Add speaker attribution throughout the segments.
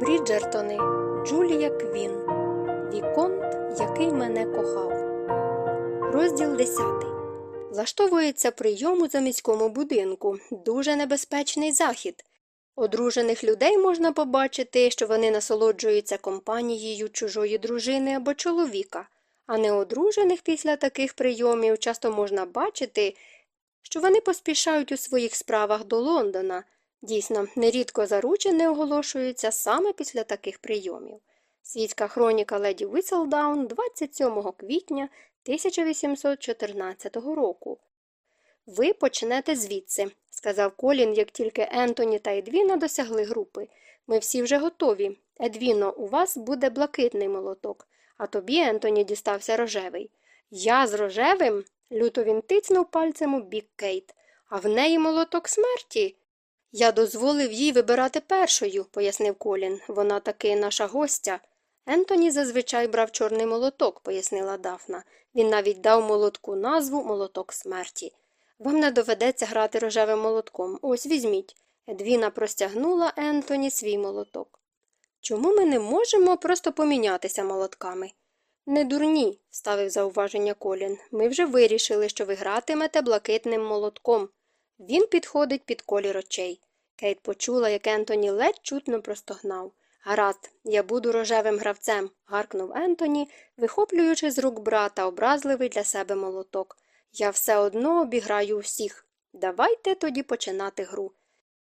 Speaker 1: Бріджертони Джулія Квін Віконт, який мене кохав. Розділ 10. Влаштовується прийом у заміському будинку. Дуже небезпечний захід. Одружених людей можна побачити, що вони насолоджуються компанією чужої дружини або чоловіка, а неодружених після таких прийомів часто можна бачити, що вони поспішають у своїх справах до Лондона. Дійсно, нерідко заручені оголошуються саме після таких прийомів. Світська хроніка леді Віселдаун 27 квітня 1814 року. Ви почнете звідси, сказав Колін, як тільки Ентоні та Едвіна досягли групи. Ми всі вже готові. Едвіно, у вас буде блакитний молоток, а тобі, Ентоні, дістався рожевий. Я з рожевим? Люто він тицнув пальцем у бік Кейт. А в неї молоток смерті. Я дозволив їй вибирати першою, пояснив Колін. Вона таки наша гостя. Ентоні зазвичай брав чорний молоток, пояснила Дафна. Він навіть дав молотку назву молоток смерті. Вам не доведеться грати рожевим молотком. Ось візьміть. Едвіна простягнула Ентоні свій молоток. Чому ми не можемо просто помінятися молотками? Не дурні, ставив зауваження Колін. Ми вже вирішили, що ви гратимете блакитним молотком. Він підходить під колір очей. Кейт почула, як Ентоні ледь чутно простогнав. Гаразд, я буду рожевим гравцем, гаркнув Ентоні, вихоплюючи з рук брата образливий для себе молоток. Я все одно обіграю усіх. Давайте тоді починати гру.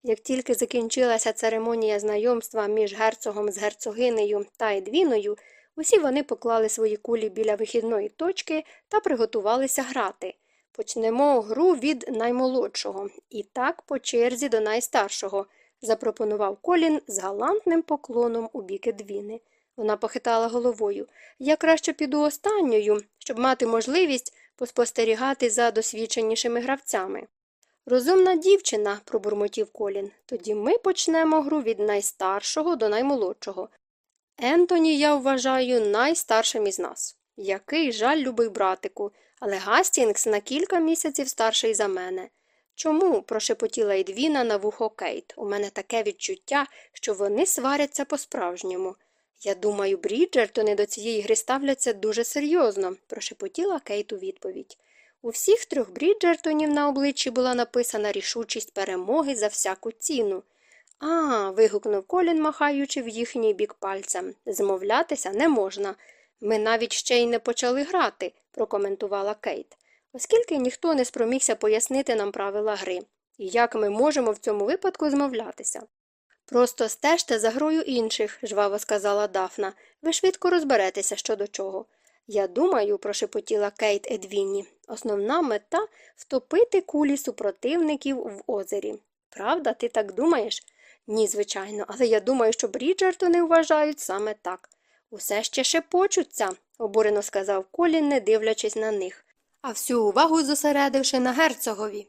Speaker 1: Як тільки закінчилася церемонія знайомства між герцогом з герцогинею та Едвіною, усі вони поклали свої кулі біля вихідної точки та приготувалися грати. Почнемо гру від наймолодшого і так по черзі до найстаршого, запропонував Колін з галантним поклоном у бік Едвіни. Вона похитала головою. Я краще піду останньою, щоб мати можливість поспостерігати за досвідченішими гравцями. Розумна дівчина, пробурмотів Колін. Тоді ми почнемо гру від найстаршого до наймолодшого. Ентоні, я вважаю, найстаршим із нас. Який жаль, любий братику, але Гастінгс на кілька місяців старший за мене. Чому? прошепотіла Едвіна на вухо Кейт. У мене таке відчуття, що вони сваряться по-справжньому. Я думаю, Бріджертони до цієї гри ставляться дуже серйозно, прошепотіла Кейт у відповідь. У всіх трьох Бріджертонів на обличчі була написана рішучість перемоги за всяку ціну. А. вигукнув Колін, махаючи в їхній бік пальцем. Змовлятися не можна. Ми навіть ще й не почали грати, прокоментувала Кейт, оскільки ніхто не спромігся пояснити нам правила гри, і як ми можемо в цьому випадку змовлятися. Просто стежте за грою інших, жваво сказала Дафна. Ви швидко розберетеся що до чого. Я думаю, прошепотіла Кейт Едвінні, основна мета втопити кулі супротивників в озері. Правда, ти так думаєш? Ні, звичайно, але я думаю, що Бріджертони вважають саме так. Усе ще шепочуться, обурено сказав Колін, не дивлячись на них, а всю увагу зосередивши на герцогові.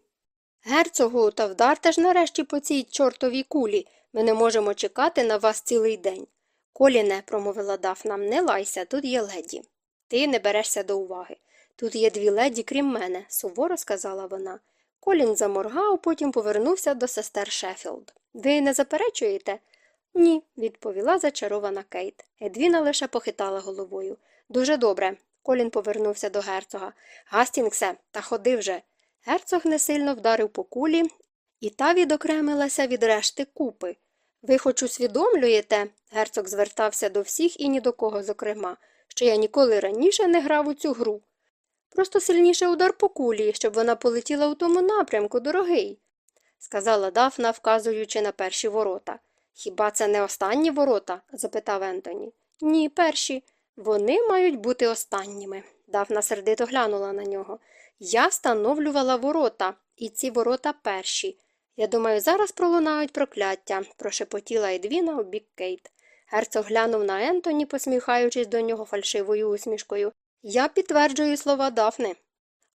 Speaker 1: Герцогу, та вдарте ж нарешті по цій чортовій кулі. Ми не можемо чекати на вас цілий день. Коліне, промовила Дафна, не лайся, тут є леді. Ти не берешся до уваги. Тут є дві леді, крім мене, суворо сказала вона. Колін заморгав, потім повернувся до сестер Шеффілд. Ви не заперечуєте? Ні, відповіла зачарована Кейт. Едвіна лише похитала головою. Дуже добре. Колін повернувся до герцога. Гастінгсе, та ходи вже. Герцог несильно вдарив по кулі, і та відокремилася від решти купи. Ви хоч усвідомлюєте, герцог звертався до всіх і ні до кого, зокрема, що я ніколи раніше не грав у цю гру. Просто сильніше удар по кулі, щоб вона полетіла у тому напрямку, дорогий, сказала Дафна, вказуючи на перші ворота. Хіба це не останні ворота? запитав Ентоні. Ні, перші. Вони мають бути останніми. Дафна сердито глянула на нього. Я встановлювала ворота, і ці ворота перші. Я думаю, зараз пролунають прокляття, прошепотіла Едвіна у бік Кейт. Герцог глянув на Ентоні, посміхаючись до нього фальшивою усмішкою. Я підтверджую слова Дафни.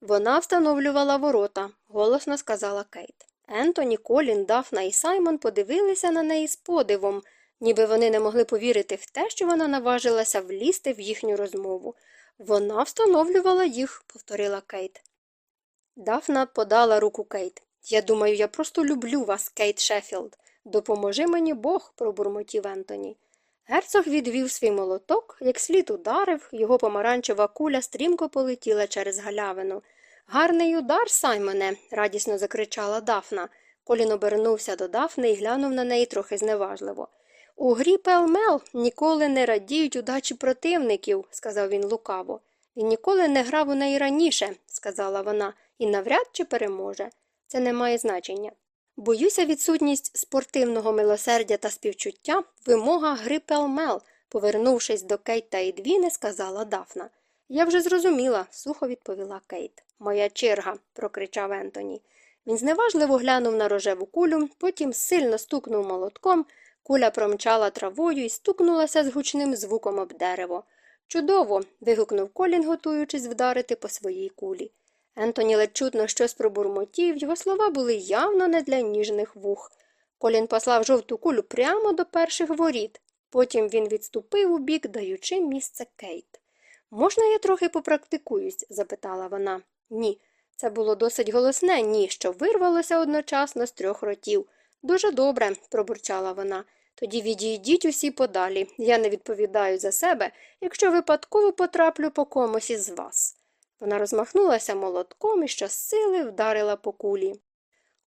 Speaker 1: Вона встановлювала ворота, голосно сказала Кейт. Ентоні, Колін, Дафна і Саймон подивилися на неї з подивом, ніби вони не могли повірити в те, що вона наважилася влізти в їхню розмову. Вона встановлювала їх, повторила Кейт. Дафна подала руку Кейт. Я думаю, я просто люблю вас, Кейт Шеффілд. Допоможи мені Бог, пробурмотів Ентоні. Герцог відвів свій молоток, як слід ударив, його помаранчева куля стрімко полетіла через галявину. Гарний удар, Саймоне, радісно закричала Дафна. Колін обернувся до Дафни і глянув на неї трохи зневажливо. У грі пелмел ніколи не радіють удачі противників, сказав він лукаво. Він ніколи не грав у неї раніше, сказала вона, і навряд чи переможе. Це не має значення. Боюся, відсутність спортивного милосердя та співчуття вимога гри пелмел, повернувшись до Кейт та Едвіни, сказала Дафна. Я вже зрозуміла, сухо відповіла Кейт. Моя черга, прокричав Ентоні. Він зневажливо глянув на рожеву кулю, потім сильно стукнув молотком, куля промчала травою і стукнулася з гучним звуком об дерево. Чудово. вигукнув Колін, готуючись вдарити по своїй кулі. Ентоні ледь чутно щось пробурмотів, його слова були явно не для ніжних вух. Колін послав жовту кулю прямо до перших воріт. Потім він відступив у бік, даючи місце Кейт. Можна я трохи попрактикуюсь? запитала вона. Ні. Це було досить голосне ні, що вирвалося одночасно з трьох ротів. Дуже добре, пробурчала вона. Тоді відійдіть усі подалі. Я не відповідаю за себе, якщо випадково потраплю по комусь із вас. Вона розмахнулася молотком і щосили вдарила по кулі.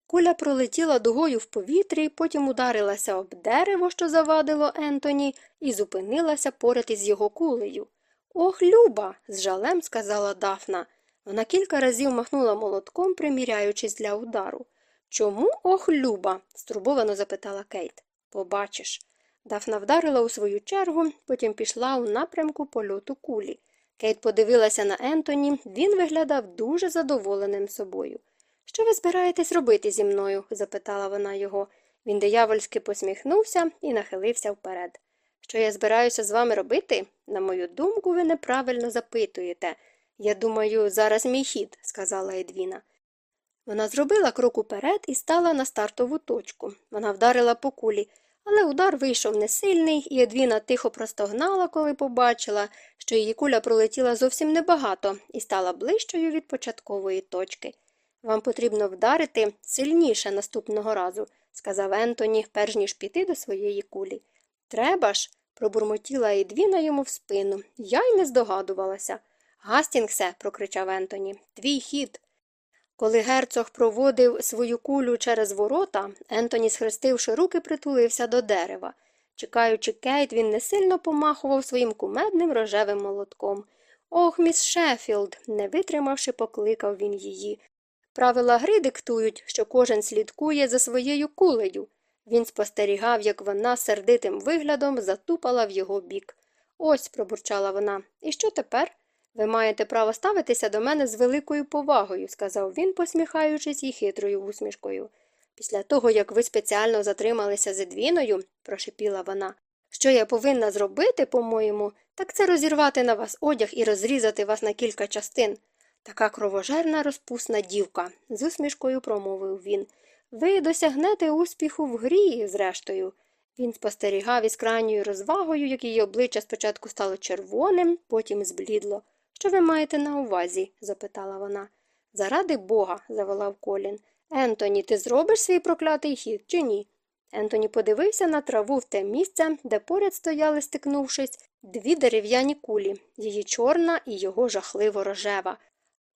Speaker 1: Куля пролетіла дугою в повітрі, потім ударилася об дерево, що завадило Ентоні, і зупинилася поряд із його кулею. Ох, Люба, з жалем сказала Дафна. Вона кілька разів махнула молотком, приміряючись для удару. Чому ох, Люба? стурбовано запитала Кейт. Побачиш. Дафна вдарила у свою чергу, потім пішла у напрямку польоту кулі. Кейт подивилася на Ентоні, він виглядав дуже задоволеним собою. Що ви збираєтесь робити зі мною? запитала вона його. Він диявольськи посміхнувся і нахилився вперед. Що я збираюся з вами робити? На мою думку, ви неправильно запитуєте. Я думаю, зараз мій хід, сказала Едвіна. Вона зробила крок уперед і стала на стартову точку. Вона вдарила по кулі, але удар вийшов несильний, і Едвіна тихо простогнала, коли побачила, що її куля пролетіла зовсім небагато і стала ближчою від початкової точки. Вам потрібно вдарити сильніше наступного разу, сказав Ентоні, перш ніж піти до своєї кулі. Треба ж, пробурмотіла Едвіна йому в спину. Я й не здогадувалася. Гастінгсе, прокричав Ентоні, твій хід. Коли герцог проводив свою кулю через ворота, Ентоні, схрестивши руки, притулився до дерева. Чекаючи Кейт, він не сильно помахував своїм кумедним рожевим молотком. Ох, міс Шеффілд, не витримавши, покликав він її. Правила гри диктують, що кожен слідкує за своєю кулею. Він спостерігав, як вона сердитим виглядом затупала в його бік. Ось, пробурчала вона. І що тепер? Ви маєте право ставитися до мене з великою повагою, сказав він, посміхаючись і хитрою усмішкою. Після того, як ви спеціально затрималися з Едвіною, прошепіла вона, що я повинна зробити, по-моєму, так це розірвати на вас одяг і розрізати вас на кілька частин. Така кровожерна розпусна дівка, з усмішкою промовив він. Ви досягнете успіху в грі, зрештою. Він спостерігав із крайньою розвагою, як її обличчя спочатку стало червоним, потім зблідло. Що ви маєте на увазі? запитала вона. Заради бога, заволав Колін. Ентоні, ти зробиш свій проклятий хід чи ні? Ентоні подивився на траву в те місце, де поряд стояли, стикнувшись, дві дерев'яні кулі, її чорна і його жахливо рожева.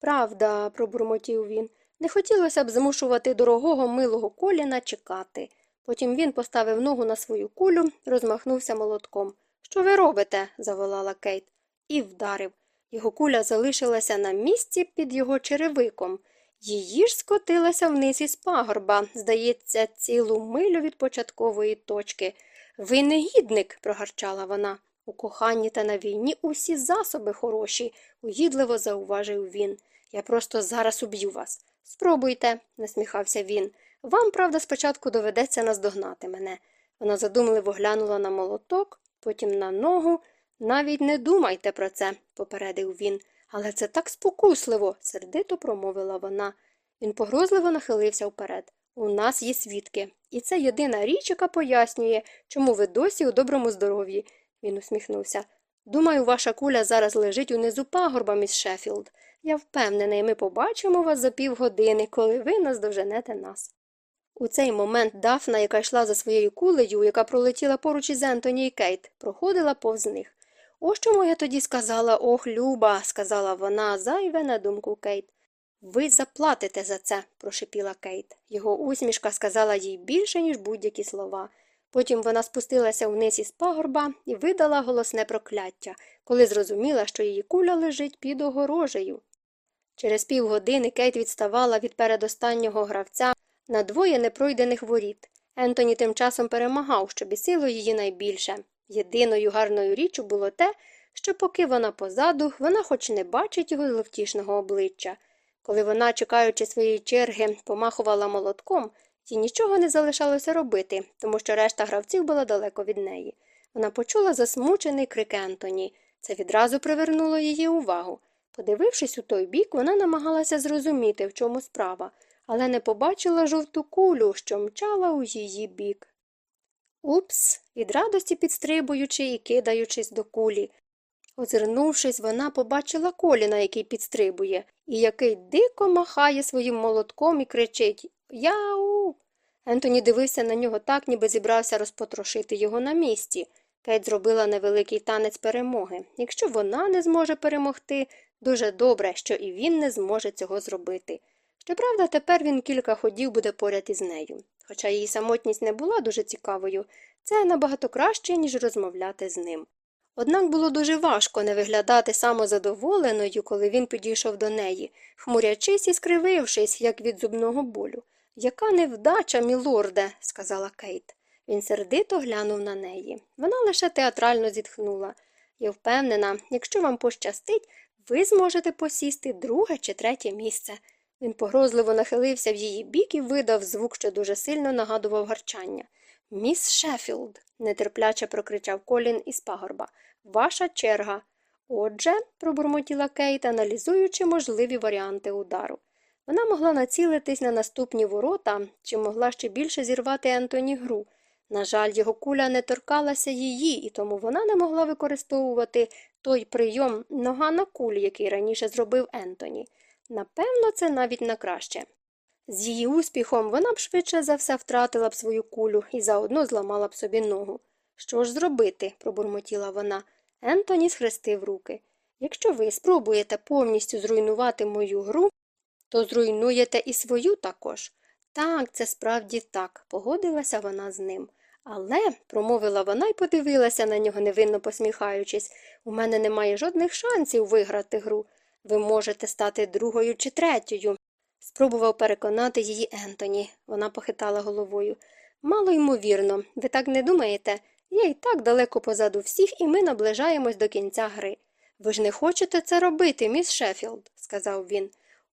Speaker 1: Правда, пробурмотів він, не хотілося б змушувати дорогого милого коліна чекати. Потім він поставив ногу на свою кулю, розмахнувся молотком. Що ви робите? заволала Кейт, і вдарив. Його куля залишилася на місці під його черевиком. Її ж скотилася вниз із пагорба, здається, цілу милю від початкової точки. Ви негідник, прогарчала вона. У коханні та на війні усі засоби хороші, угідливо зауважив він. Я просто зараз уб'ю вас. Спробуйте, насміхався він. Вам, правда, спочатку доведеться наздогнати мене. Вона задумливо глянула на молоток, потім на ногу. Навіть не думайте про це, попередив він. Але це так спокусливо, сердито промовила вона. Він погрозливо нахилився вперед. У нас є свідки, і це єдина річ, яка пояснює, чому ви досі у доброму здоров'ї. Він усміхнувся. Думаю, ваша куля зараз лежить унизу пагорба, міс Шеффілд. Я впевнений, ми побачимо вас за півгодини, коли ви наздоженете нас. У цей момент Дафна, яка йшла за своєю кулею, яка пролетіла поруч із Ентоні і Кейт, проходила повз них. Ось чому я тоді сказала ох, люба, сказала вона, зайве на думку Кейт. Ви заплатите за це, прошепіла Кейт. Його усмішка сказала їй більше, ніж будь-які слова. Потім вона спустилася вниз із пагорба і видала голосне прокляття, коли зрозуміла, що її куля лежить під огорожею. Через півгодини Кейт відставала від передостаннього гравця на двоє непройдених воріт. Ентоні тим часом перемагав, що бісило її найбільше. Єдиною гарною річчю було те, що поки вона позаду, вона хоч не бачить його зловтішного обличчя. Коли вона, чекаючи своєї черги, помахувала молотком, їй нічого не залишалося робити, тому що решта гравців була далеко від неї. Вона почула засмучений крик Ентоні. Це відразу привернуло її увагу. Подивившись у той бік, вона намагалася зрозуміти, в чому справа, але не побачила жовту кулю, що мчала у її бік. Упс, від радості підстрибуючи і кидаючись до кулі. Озирнувшись, вона побачила коліна, який підстрибує, і який дико махає своїм молотком і кричить Яу. Ентоні дивився на нього так, ніби зібрався розпотрошити його на місці. Кейт зробила невеликий танець перемоги. Якщо вона не зможе перемогти, дуже добре, що і він не зможе цього зробити. Щоправда, тепер він кілька ходів буде поряд із нею. Хоча її самотність не була дуже цікавою, це набагато краще, ніж розмовляти з ним. Однак було дуже важко не виглядати самозадоволеною, коли він підійшов до неї, хмурячись і скривившись, як від зубного болю. Яка невдача, мілорде, сказала Кейт. Він сердито глянув на неї. Вона лише театрально зітхнула. Я впевнена, якщо вам пощастить, ви зможете посісти друге чи третє місце. Він погрозливо нахилився в її бік і видав звук, що дуже сильно нагадував гарчання. Міс Шеффілд, нетерпляче прокричав Колін із пагорба. Ваша черга. Отже, пробурмотіла Кейт, аналізуючи можливі варіанти удару. Вона могла націлитись на наступні ворота чи могла ще більше зірвати Ентоні гру. На жаль, його куля не торкалася її, і тому вона не могла використовувати той прийом нога на кулі, який раніше зробив Ентоні. Напевно, це навіть на краще. З її успіхом вона б швидше за все втратила б свою кулю і заодно зламала б собі ногу. Що ж зробити? пробурмотіла вона. Ентоні схрестив руки. Якщо ви спробуєте повністю зруйнувати мою гру, то зруйнуєте і свою також. Так, це справді так, погодилася вона з ним. Але, промовила вона і подивилася на нього, невинно посміхаючись, у мене немає жодних шансів виграти гру. Ви можете стати другою чи третьою. Спробував переконати її Ентоні. Вона похитала головою. Мало ймовірно, ви так не думаєте? Я і так далеко позаду всіх, і ми наближаємось до кінця гри. Ви ж не хочете це робити, міс Шеффілд», – сказав він.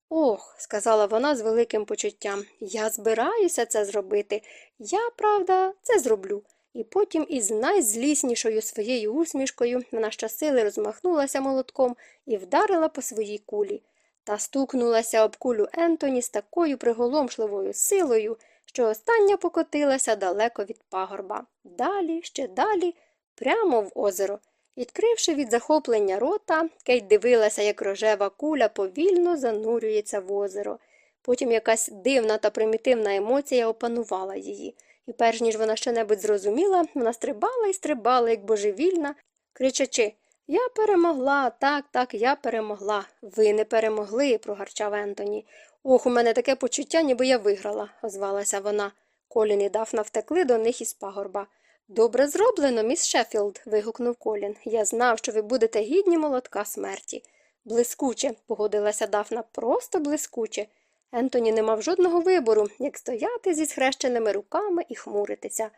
Speaker 1: Ох, сказала вона з великим почуттям, я збираюся це зробити. Я, правда, це зроблю. І потім із найзліснішою своєю усмішкою вона щасили розмахнулася молотком і вдарила по своїй кулі. Та стукнулася об кулю Ентоні з такою приголомшливою силою, що остання покотилася далеко від пагорба. Далі, ще далі, прямо в озеро. Відкривши від захоплення рота, Кейт дивилася, як рожева куля повільно занурюється в озеро. Потім якась дивна та примітивна емоція опанувала її, і перш ніж вона щонебудь зрозуміла, вона стрибала і стрибала, як божевільна, кричачи Я перемогла, так, так, я перемогла. Ви не перемогли, прогарчав Ентоні. Ох, у мене таке почуття, ніби я виграла, озвалася вона. Колін і Дафна втекли до них із пагорба. Добре зроблено, міс Шеффілд», – вигукнув Колін. Я знав, що ви будете гідні молотка смерті. Блискуче, погодилася Дафна, просто блискуче. Ентоні не мав жодного вибору, як стояти зі схрещеними руками і хмуритися.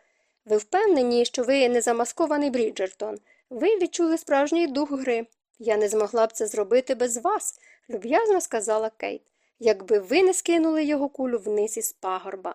Speaker 1: Ви впевнені, що ви не замаскований Бріджертон. Ви відчули справжній дух гри. Я не змогла б це зробити без вас, люб'язно сказала Кейт, якби ви не скинули його кулю вниз із пагорба.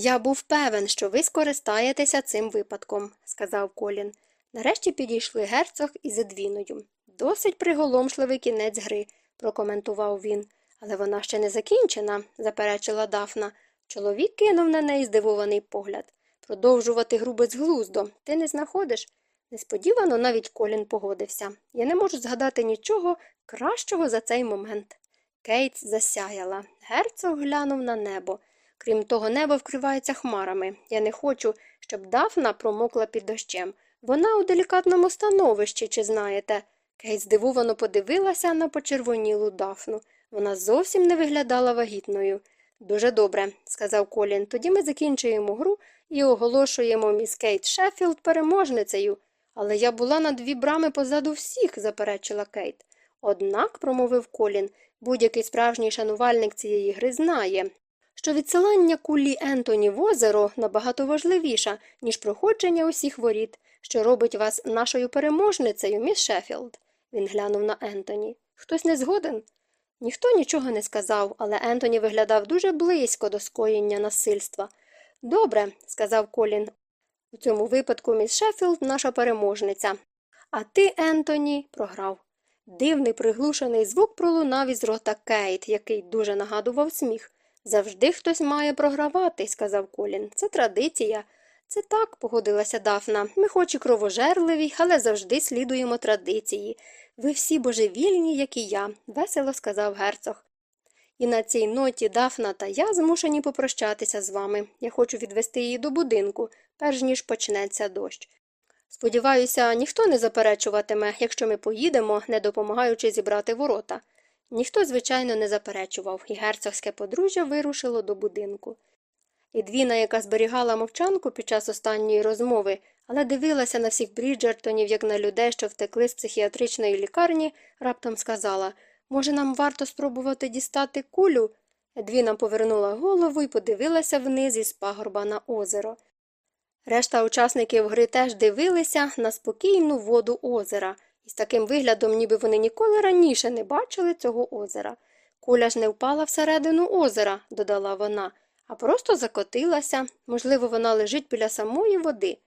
Speaker 1: Я був певен, що ви скористаєтеся цим випадком, сказав Колін. Нарешті підійшли герцог із Едвіною. Досить приголомшливий кінець гри, прокоментував він. Але вона ще не закінчена, заперечила Дафна. Чоловік кинув на неї здивований погляд. Продовжувати гру безглуздо. Ти не знаходиш? Несподівано навіть Колін погодився. Я не можу згадати нічого кращого за цей момент. Кейт засяяла. Герцог глянув на небо. Крім того, небо вкривається хмарами. Я не хочу, щоб Дафна промокла під дощем. Вона у делікатному становищі, чи знаєте. Кейт здивовано подивилася на почервонілу Дафну. Вона зовсім не виглядала вагітною. Дуже добре, сказав Колін. Тоді ми закінчуємо гру і оголошуємо міс Кейт Шеффілд переможницею. Але я була на дві брами позаду всіх, заперечила Кейт. Однак, промовив Колін, будь-який справжній шанувальник цієї гри знає, що відсилання кулі Ентоні в озеро набагато важливіша, ніж проходження усіх воріт, що робить вас нашою переможницею, міс Шеффілд. Він глянув на Ентоні. Хтось не згоден? Ніхто нічого не сказав, але Ентоні виглядав дуже близько до скоєння насильства. Добре, сказав Колін. У цьому випадку міс Шеффілд наша переможниця. А ти, Ентоні, програв. Дивний приглушений звук пролунав із рота Кейт, який дуже нагадував сміх. Завжди хтось має програвати, сказав Колін. Це традиція. Це так, погодилася Дафна. Ми хоч і кровожерливі, але завжди слідуємо традиції. Ви всі божевільні, як і я, весело сказав герцог. І на цій ноті Дафна та я змушені попрощатися з вами. Я хочу відвести її до будинку, перш ніж почнеться дощ. Сподіваюся, ніхто не заперечуватиме, якщо ми поїдемо, не допомагаючи зібрати ворота. Ніхто, звичайно, не заперечував, і герцогське подружжя вирушило до будинку. Ідвіна, яка зберігала мовчанку під час останньої розмови, але дивилася на всіх Бріджертонів, як на людей, що втекли з психіатричної лікарні, раптом сказала Може, нам варто спробувати дістати кулю? Едвіна повернула голову і подивилася вниз із пагорба на озеро. Решта учасників гри теж дивилися на спокійну воду озера, і з таким виглядом, ніби вони ніколи раніше не бачили цього озера. Куля ж не впала всередину озера, додала вона, а просто закотилася. Можливо, вона лежить біля самої води.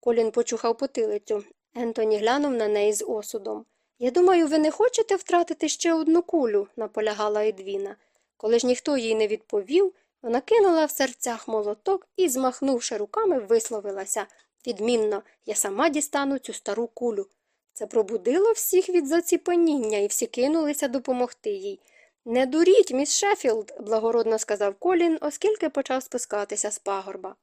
Speaker 1: Колін почухав потилицю. Ентоні глянув на неї з осудом. Я думаю, ви не хочете втратити ще одну кулю, наполягала Едвіна. Коли ж ніхто їй не відповів, вона кинула в серцях молоток і, змахнувши руками, висловилася відмінно, я сама дістану цю стару кулю. Це пробудило всіх від заціпаніння, і всі кинулися допомогти їй. Не дуріть, міс Шеффілд», – благородно сказав Колін, оскільки почав спускатися з пагорба.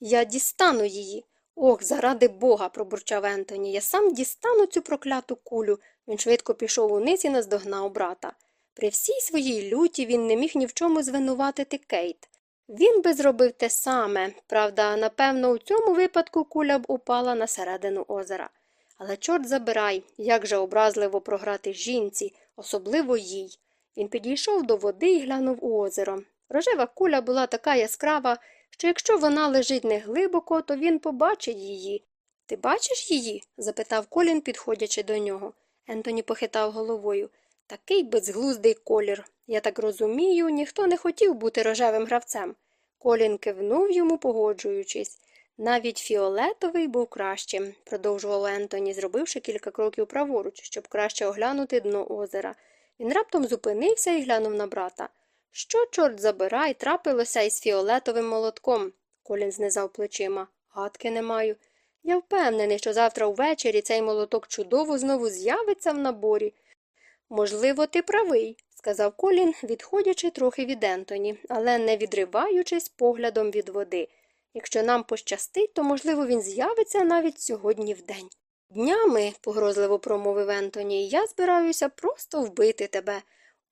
Speaker 1: Я дістану її. Ох, заради бога, пробурчав Ентоні. Я сам дістану цю прокляту кулю. Він швидко пішов униз і наздогнав брата. При всій своїй люті він не міг ні в чому звинуватити Кейт. Він би зробив те саме, правда, напевно, у цьому випадку куля б упала на середину озера. Але, чорт забирай, як же образливо програти жінці, особливо їй. Він підійшов до води і глянув у озеро. Рожева куля була така яскрава, що якщо вона лежить неглибоко, то він побачить її. Ти бачиш її? запитав Колін, підходячи до нього. Ентоні похитав головою. Такий безглуздий колір. Я так розумію, ніхто не хотів бути рожевим гравцем. Колін кивнув йому, погоджуючись. Навіть фіолетовий був кращим, продовжував Ентоні, зробивши кілька кроків праворуч, щоб краще оглянути дно озера. Він раптом зупинився і глянув на брата. Що, чорт забирай, трапилося із фіолетовим молотком? Колін знизав плечима. Гадки не маю. Я впевнений, що завтра ввечері цей молоток чудово знову з'явиться в наборі. Можливо, ти правий, сказав Колін, відходячи трохи від Ентоні, але не відриваючись поглядом від води. Якщо нам пощастить, то, можливо, він з'явиться навіть сьогодні вдень. Днями, погрозливо промовив Ентоні, я збираюся просто вбити тебе.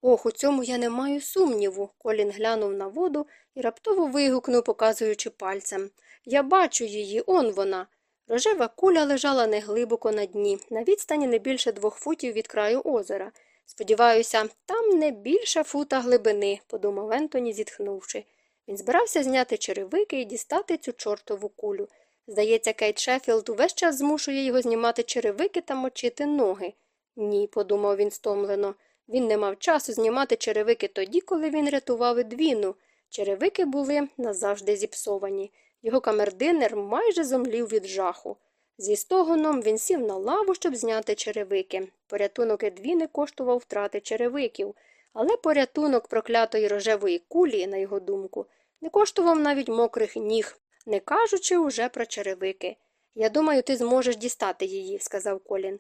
Speaker 1: Ох, у цьому я не маю сумніву. Колін глянув на воду і раптово вигукнув, показуючи пальцем. Я бачу її, он вона. Рожева куля лежала неглибоко на дні, на відстані не більше двох футів від краю озера. Сподіваюся, там не більше фута глибини, подумав Ентоні, зітхнувши. Він збирався зняти черевики і дістати цю чортову кулю. Здається, Кейт Шеффілд увесь час змушує його знімати черевики та мочити ноги. Ні, подумав він стомлено. Він не мав часу знімати черевики тоді, коли він рятував Едвіну. Черевики були назавжди зіпсовані. Його камердинер майже зомлів від жаху. Зі стогоном він сів на лаву, щоб зняти черевики. Порятунок Едвіни коштував втрати черевиків, але порятунок проклятої рожевої кулі, на його думку, не коштував навіть мокрих ніг, не кажучи уже про черевики. Я думаю, ти зможеш дістати її, сказав Колін.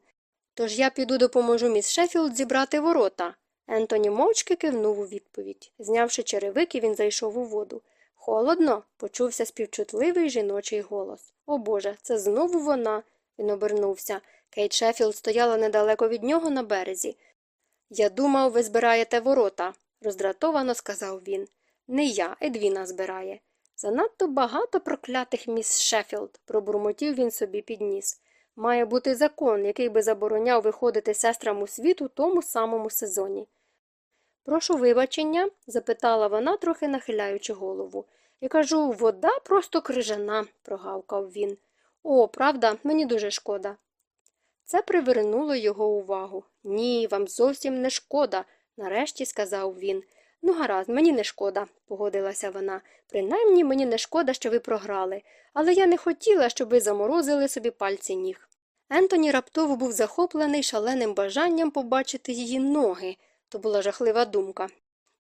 Speaker 1: Тож я піду допоможу міс Шеффілд зібрати ворота. Ентоні мовчки кивнув у відповідь. Знявши черевики, він зайшов у воду. Холодно, почувся співчутливий жіночий голос. О Боже, це знову вона. Він обернувся. Кейт Шеффілд стояла недалеко від нього на березі. Я думав, ви збираєте ворота, роздратовано сказав він. Не я, Едвіна збирає. Занадто багато проклятих міс Шеффілд, пробурмотів він собі підніс. Має бути закон, який би забороняв виходити сестрам у світ у тому самому сезоні. Прошу вибачення? запитала вона, трохи нахиляючи голову. Я кажу, вода просто крижана, прогавкав він. О, правда, мені дуже шкода. Це привернуло його увагу. Ні, вам зовсім не шкода, нарешті сказав він. Ну, гаразд, мені не шкода, погодилася вона. Принаймні мені не шкода, що ви програли, але я не хотіла, щоб ви заморозили собі пальці ніг. Ентоні раптово був захоплений шаленим бажанням побачити її ноги. То була жахлива думка.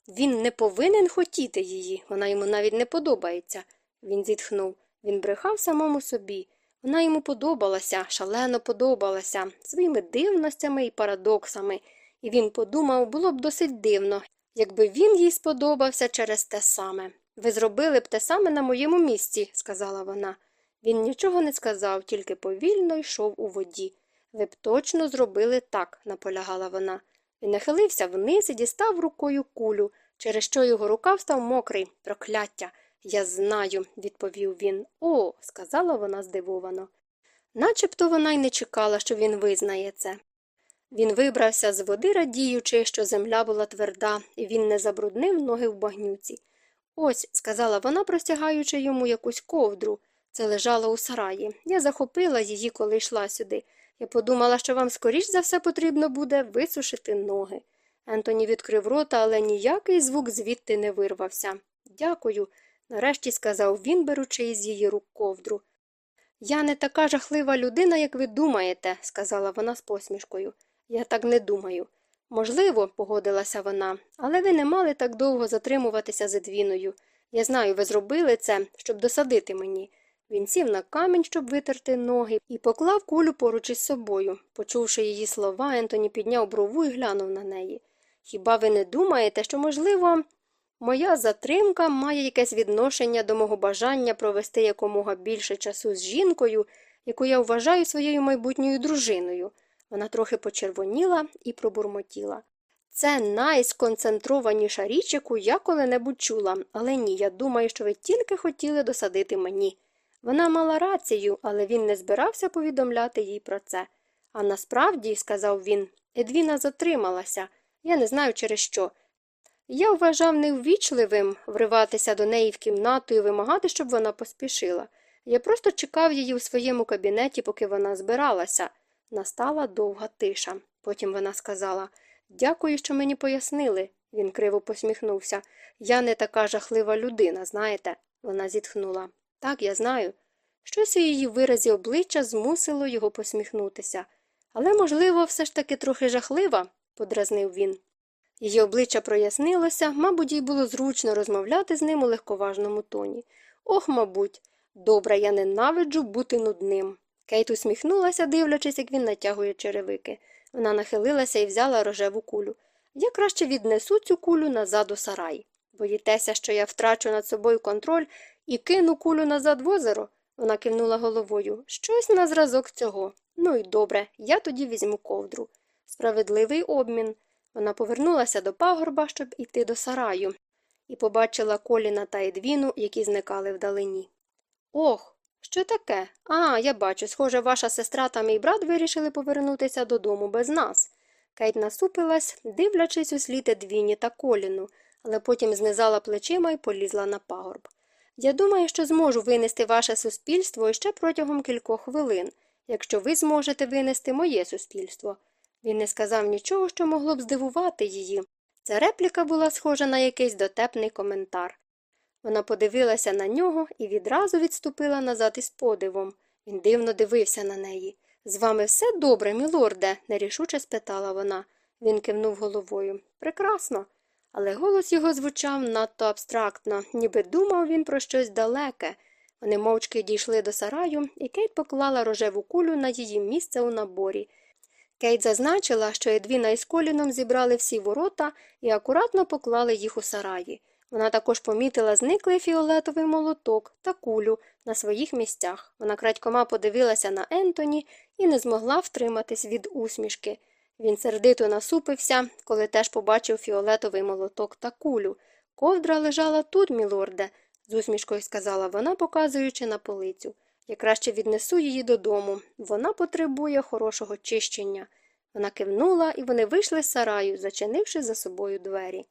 Speaker 1: Він не повинен хотіти її, вона йому навіть не подобається. Він зітхнув. Він брехав самому собі. Вона йому подобалася, шалено подобалася, своїми дивностями і парадоксами, і він подумав, було б досить дивно, якби він їй сподобався через те саме. Ви зробили б те саме на моєму місці, сказала вона. Він нічого не сказав, тільки повільно йшов у воді. Ви б точно зробили так, наполягала вона. Він нахилився вниз і дістав рукою кулю, через що його рукав став мокрий, прокляття. Я знаю, відповів він. О, сказала вона здивовано. Начебто вона й не чекала, що він визнає це. Він вибрався з води, радіючи, що земля була тверда, і він не забруднив ноги в багнюці. Ось, сказала вона, простягаючи йому якусь ковдру. Це лежало у сараї. Я захопила її, коли йшла сюди. Я подумала, що вам скоріш за все потрібно буде висушити ноги. Ентоні відкрив рота, але ніякий звук звідти не вирвався. Дякую, нарешті сказав він, беручи із її рук ковдру. Я не така жахлива людина, як ви думаєте, сказала вона з посмішкою. Я так не думаю. Можливо, погодилася вона, але ви не мали так довго затримуватися з Едвіною. Я знаю, ви зробили це, щоб досадити мені. Він сів на камінь, щоб витерти ноги, і поклав кулю поруч із собою. Почувши її слова, Ентоні підняв брову і глянув на неї. Хіба ви не думаєте, що, можливо, моя затримка має якесь відношення до мого бажання провести якомога більше часу з жінкою, яку я вважаю своєю майбутньою дружиною? Вона трохи почервоніла і пробурмотіла. Це найсконцентрованіша річ, яку я коли-небудь чула, але ні, я думаю, що ви тільки хотіли досадити мені. Вона мала рацію, але він не збирався повідомляти їй про це. А насправді, сказав він, Едвіна затрималася. Я не знаю через що. Я вважав неввічливим вриватися до неї в кімнату і вимагати, щоб вона поспішила. Я просто чекав її у своєму кабінеті, поки вона збиралася. Настала довга тиша. Потім вона сказала Дякую, що мені пояснили. Він криво посміхнувся. Я не така жахлива людина, знаєте, вона зітхнула. Так, я знаю. Щось у її виразі обличчя змусило його посміхнутися. Але, можливо, все ж таки трохи жахлива, подразнив він. Її обличчя прояснилося, мабуть, їй було зручно розмовляти з ним у легковажному тоні. Ох, мабуть, добре, я ненавиджу бути нудним. Кейт усміхнулася, дивлячись, як він натягує черевики. Вона нахилилася і взяла рожеву кулю. Я краще віднесу цю кулю назад у сарай. Боїтеся, що я втрачу над собою контроль і кину кулю назад в озеро? Вона кивнула головою. Щось на зразок цього. Ну і добре, я тоді візьму ковдру. Справедливий обмін. Вона повернулася до пагорба, щоб іти до сараю, і побачила коліна та едвіну, які зникали вдалині. Ох, що таке? А, я бачу, схоже, ваша сестра та мій брат вирішили повернутися додому без нас. Кейт насупилась, дивлячись у слід Едвіні та коліну, але потім знизала плечима і полізла на пагорб. Я думаю, що зможу винести ваше суспільство ще протягом кількох хвилин, якщо ви зможете винести моє суспільство. Він не сказав нічого, що могло б здивувати її. Ця репліка була схожа на якийсь дотепний коментар. Вона подивилася на нього і відразу відступила назад із подивом. Він дивно дивився на неї. З вами все добре, мілорде? нерішуче спитала вона. Він кивнув головою. Прекрасно. Але голос його звучав надто абстрактно, ніби думав він про щось далеке. Вони мовчки дійшли до сараю, і Кейт поклала рожеву кулю на її місце у наборі. Кейт зазначила, що Едвіна із коліном зібрали всі ворота і акуратно поклали їх у сараї. Вона також помітила зниклий фіолетовий молоток та кулю на своїх місцях. Вона крадькома подивилася на Ентоні і не змогла втриматись від усмішки. Він сердито насупився, коли теж побачив фіолетовий молоток та кулю. Ковдра лежала тут, мілорде, з усмішкою сказала вона, показуючи на полицю. Я краще віднесу її додому. Вона потребує хорошого чищення. Вона кивнула, і вони вийшли з сараю, зачинивши за собою двері.